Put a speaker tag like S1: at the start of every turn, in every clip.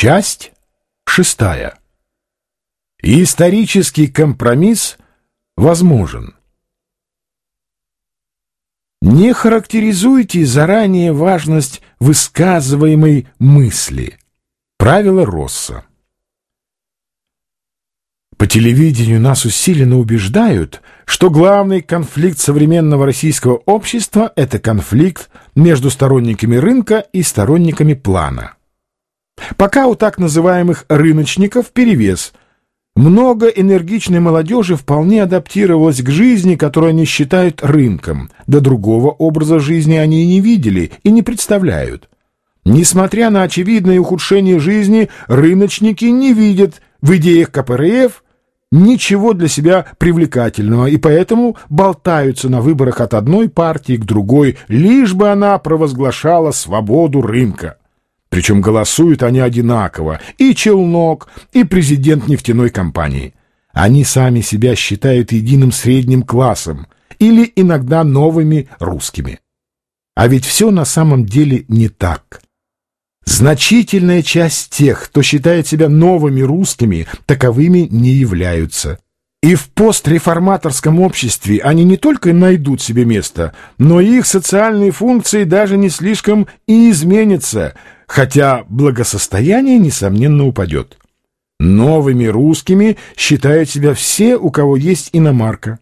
S1: Часть шестая. Исторический компромисс возможен. Не характеризуйте заранее важность высказываемой мысли. Правило Росса. По телевидению нас усиленно убеждают, что главный конфликт современного российского общества – это конфликт между сторонниками рынка и сторонниками плана. Пока у так называемых «рыночников» перевес. Много энергичной молодежи вполне адаптировалась к жизни, которую они считают рынком. До другого образа жизни они и не видели и не представляют. Несмотря на очевидное ухудшение жизни, рыночники не видят в идеях КПРФ ничего для себя привлекательного и поэтому болтаются на выборах от одной партии к другой, лишь бы она провозглашала свободу рынка. Причем голосуют они одинаково, и Челнок, и президент нефтяной компании. Они сами себя считают единым средним классом или иногда новыми русскими. А ведь все на самом деле не так. Значительная часть тех, кто считает себя новыми русскими, таковыми не являются. И в постреформаторском обществе они не только найдут себе место, но и их социальные функции даже не слишком и изменятся – хотя благосостояние, несомненно, упадет. Новыми русскими считают себя все, у кого есть иномарка.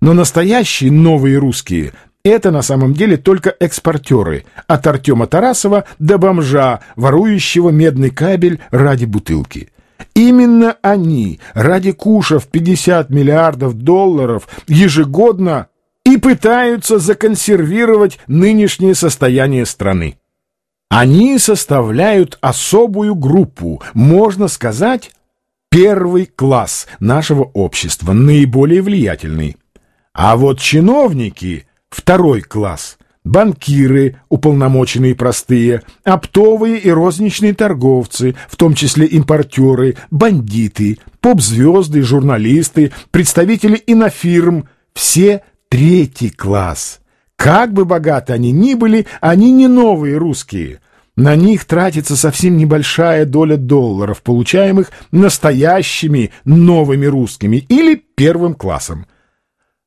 S1: Но настоящие новые русские – это на самом деле только экспортеры, от Артема Тарасова до бомжа, ворующего медный кабель ради бутылки. Именно они ради куша в 50 миллиардов долларов ежегодно и пытаются законсервировать нынешнее состояние страны. Они составляют особую группу, можно сказать, первый класс нашего общества, наиболее влиятельный. А вот чиновники – второй класс, банкиры, уполномоченные простые, оптовые и розничные торговцы, в том числе импортеры, бандиты, поп-звезды, журналисты, представители инофирм – все третий класс – как бы богаты они ни были, они не новые русские. На них тратится совсем небольшая доля долларов, получаемых настоящими новыми русскими или первым классом.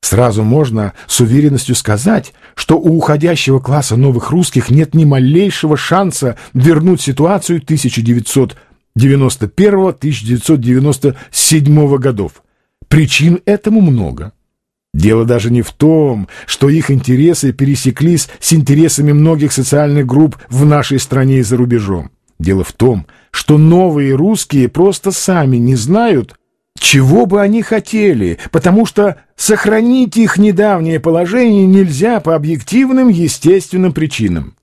S1: Сразу можно с уверенностью сказать, что у уходящего класса новых русских нет ни малейшего шанса вернуть ситуацию 1991-1997 годов. Причин этому много. Дело даже не в том, что их интересы пересеклись с интересами многих социальных групп в нашей стране и за рубежом. Дело в том, что новые русские просто сами не знают, чего бы они хотели, потому что сохранить их недавнее положение нельзя по объективным естественным причинам.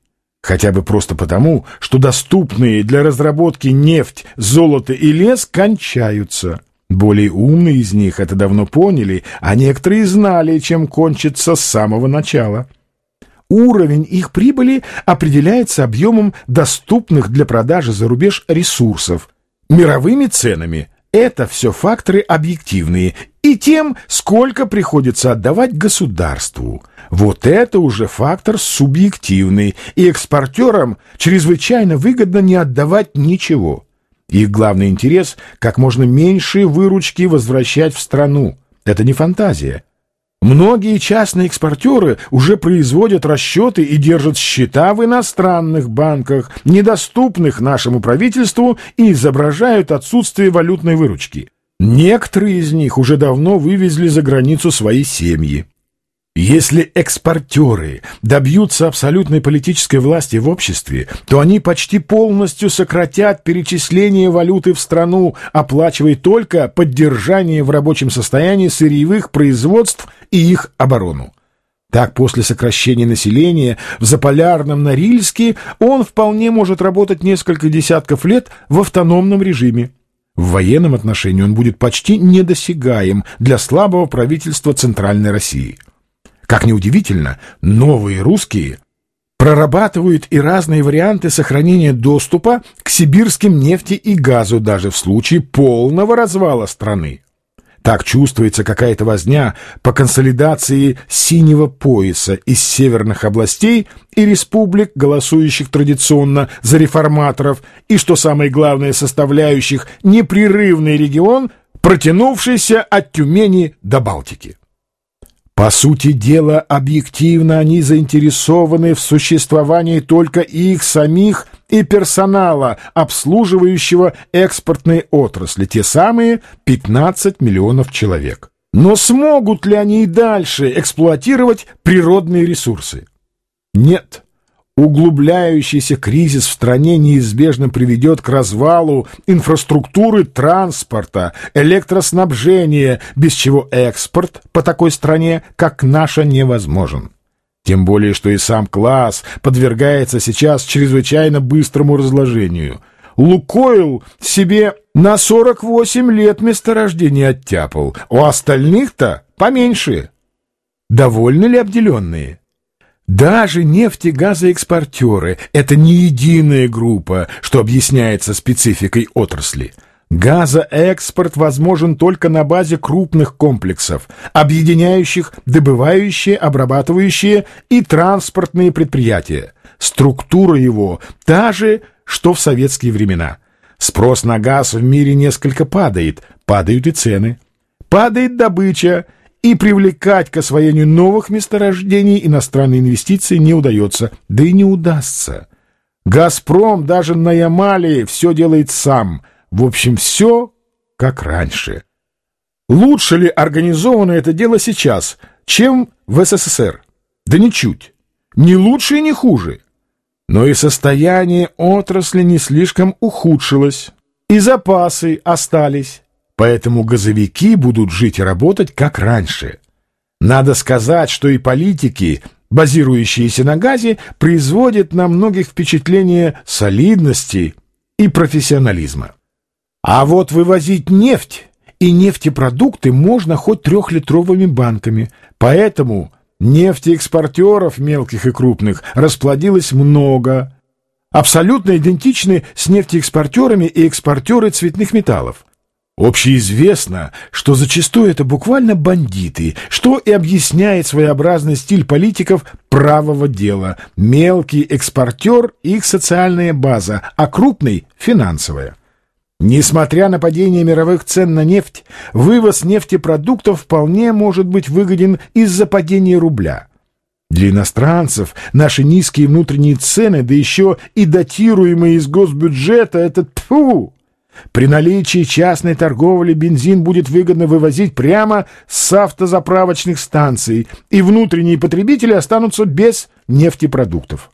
S1: Хотя бы просто потому, что доступные для разработки нефть, золото и лес кончаются – более умные из них это давно поняли, а некоторые знали, чем кончится с самого начала. Уровень их прибыли определяется объемом доступных для продажи за рубеж ресурсов, мировыми ценами. Это все факторы объективные, и тем, сколько приходится отдавать государству. Вот это уже фактор субъективный, и экспортерам чрезвычайно выгодно не отдавать ничего. Их главный интерес — как можно меньше выручки возвращать в страну. Это не фантазия. Многие частные экспортеры уже производят расчеты и держат счета в иностранных банках, недоступных нашему правительству, и изображают отсутствие валютной выручки. Некоторые из них уже давно вывезли за границу свои семьи. Если экспортеры добьются абсолютной политической власти в обществе, то они почти полностью сократят перечисление валюты в страну, оплачивая только поддержание в рабочем состоянии сырьевых производств и их оборону. Так, после сокращения населения в Заполярном Норильске он вполне может работать несколько десятков лет в автономном режиме. В военном отношении он будет почти недосягаем для слабого правительства Центральной России. Как ни удивительно, новые русские прорабатывают и разные варианты сохранения доступа к сибирским нефти и газу даже в случае полного развала страны. Так чувствуется какая-то возня по консолидации синего пояса из северных областей и республик, голосующих традиционно за реформаторов, и, что самое главное, составляющих непрерывный регион, протянувшийся от Тюмени до Балтики. По сути дела, объективно они заинтересованы в существовании только их самих и персонала, обслуживающего экспортные отрасли, те самые 15 миллионов человек. Но смогут ли они и дальше эксплуатировать природные ресурсы? Нет. Углубляющийся кризис в стране неизбежно приведет к развалу инфраструктуры транспорта, электроснабжения, без чего экспорт по такой стране, как наша, невозможен. Тем более, что и сам класс подвергается сейчас чрезвычайно быстрому разложению. «Лукойл» себе на 48 лет месторождение оттяпал, у остальных-то поменьше. Довольны ли обделенные? Даже нефтегазоэкспортеры — это не единая группа, что объясняется спецификой отрасли. Газоэкспорт возможен только на базе крупных комплексов, объединяющих добывающие, обрабатывающие и транспортные предприятия. Структура его та же, что в советские времена. Спрос на газ в мире несколько падает, падают и цены. Падает добыча — и привлекать к освоению новых месторождений иностранные инвестиции не удается, да и не удастся. «Газпром» даже на Ямале все делает сам. В общем, все как раньше. Лучше ли организовано это дело сейчас, чем в СССР? Да ничуть. Не лучше и не хуже. Но и состояние отрасли не слишком ухудшилось. И запасы остались. Поэтому газовики будут жить и работать как раньше. Надо сказать, что и политики, базирующиеся на газе, производят на многих впечатление солидности и профессионализма. А вот вывозить нефть и нефтепродукты можно хоть трехлитровыми банками, поэтому нефтеэкспортеров мелких и крупных расплодилось много, абсолютно идентичны с нефтеэкспортерами и экспортеры цветных металлов. Общеизвестно, что зачастую это буквально бандиты, что и объясняет своеобразный стиль политиков правого дела. Мелкий экспортер – их социальная база, а крупный – финансовая. Несмотря на падение мировых цен на нефть, вывоз нефтепродуктов вполне может быть выгоден из-за падения рубля. Для иностранцев наши низкие внутренние цены, да еще и датируемые из госбюджета – это тьфу! При наличии частной торговли бензин будет выгодно вывозить прямо с автозаправочных станций, и внутренние потребители останутся без нефтепродуктов.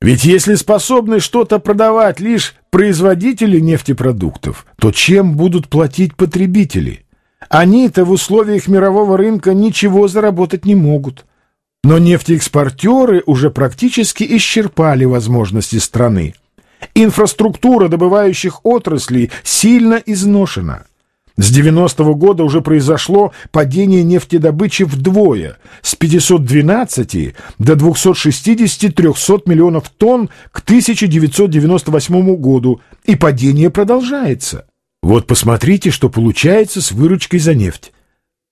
S1: Ведь если способны что-то продавать лишь производители нефтепродуктов, то чем будут платить потребители? Они-то в условиях мирового рынка ничего заработать не могут. Но нефтеэкспортеры уже практически исчерпали возможности страны. Инфраструктура добывающих отраслей сильно изношена. С 90-го года уже произошло падение нефтедобычи вдвое, с 512 до 260-300 миллионов тонн к 1998 году, и падение продолжается. Вот посмотрите, что получается с выручкой за нефть.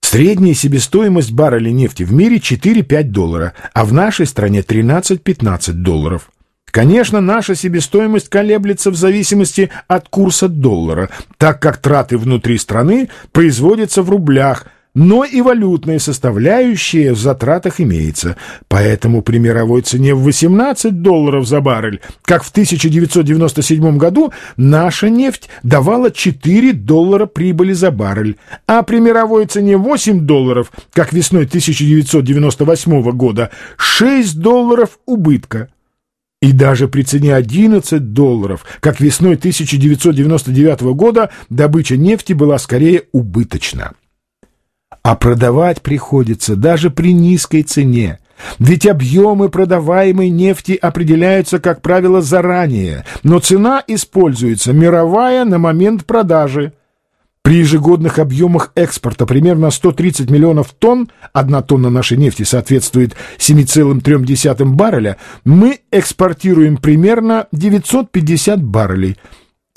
S1: Средняя себестоимость барреля нефти в мире 4-5 доллара, а в нашей стране 13-15 долларов. Конечно, наша себестоимость колеблется в зависимости от курса доллара, так как траты внутри страны производятся в рублях, но и валютная составляющая в затратах имеется. Поэтому при мировой цене в 18 долларов за баррель, как в 1997 году, наша нефть давала 4 доллара прибыли за баррель, а при мировой цене 8 долларов, как весной 1998 года, 6 долларов убытка. И даже при цене 11 долларов, как весной 1999 года, добыча нефти была скорее убыточна. А продавать приходится даже при низкой цене. Ведь объемы продаваемой нефти определяются, как правило, заранее, но цена используется мировая на момент продажи. При ежегодных объемах экспорта примерно 130 миллионов тонн, одна тонна нашей нефти соответствует 7,3 барреля, мы экспортируем примерно 950 баррелей.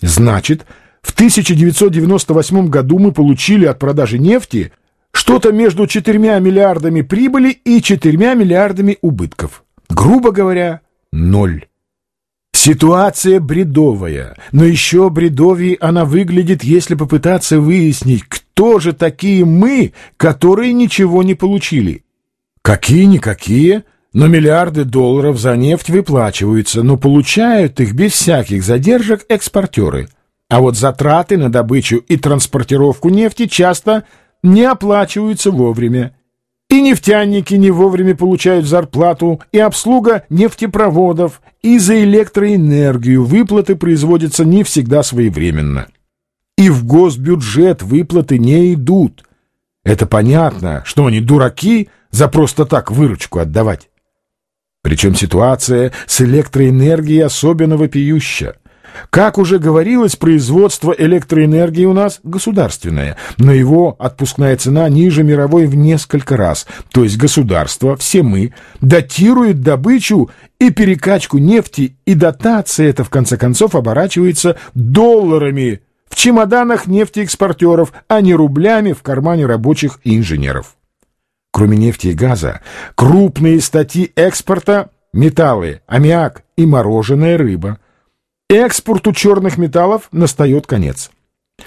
S1: Значит, В 1998 году мы получили от продажи нефти что-то между 4 миллиардами прибыли и 4 миллиардами убытков. Грубо говоря, ноль. Ситуация бредовая, но еще бредовее она выглядит, если попытаться выяснить, кто же такие мы, которые ничего не получили. Какие-никакие, но миллиарды долларов за нефть выплачиваются, но получают их без всяких задержек экспортеры. А вот затраты на добычу и транспортировку нефти часто не оплачиваются вовремя. И нефтяники не вовремя получают зарплату, и обслуга нефтепроводов, и за электроэнергию выплаты производятся не всегда своевременно. И в госбюджет выплаты не идут. Это понятно, что они дураки за просто так выручку отдавать. Причем ситуация с электроэнергией особенно вопиющая. Как уже говорилось, производство электроэнергии у нас государственное, но его отпускная цена ниже мировой в несколько раз. То есть государство, все мы, датирует добычу и перекачку нефти, и дотация это в конце концов оборачивается долларами в чемоданах нефтеэкспортеров, а не рублями в кармане рабочих и инженеров. Кроме нефти и газа, крупные статьи экспорта – металлы, аммиак и мороженая рыба – Экспорту черных металлов настает конец.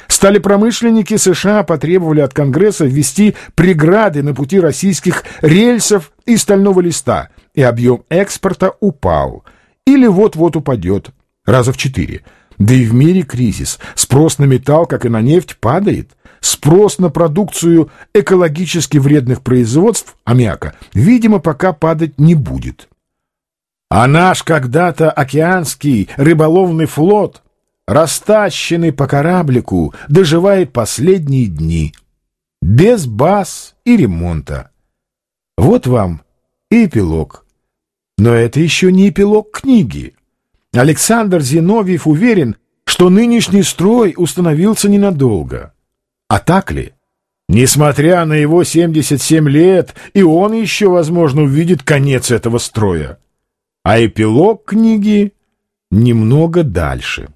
S1: Стали промышленники США потребовали от Конгресса ввести преграды на пути российских рельсов и стального листа, и объем экспорта упал. Или вот-вот упадет. Раза в четыре. Да и в мире кризис. Спрос на металл, как и на нефть, падает. Спрос на продукцию экологически вредных производств, аммиака, видимо, пока падать не будет. А наш когда-то океанский рыболовный флот, растащенный по кораблику, доживает последние дни. Без баз и ремонта. Вот вам и эпилог. Но это еще не эпилог книги. Александр Зиновьев уверен, что нынешний строй установился ненадолго. А так ли? Несмотря на его 77 лет, и он еще, возможно, увидит конец этого строя а эпилог книги немного дальше.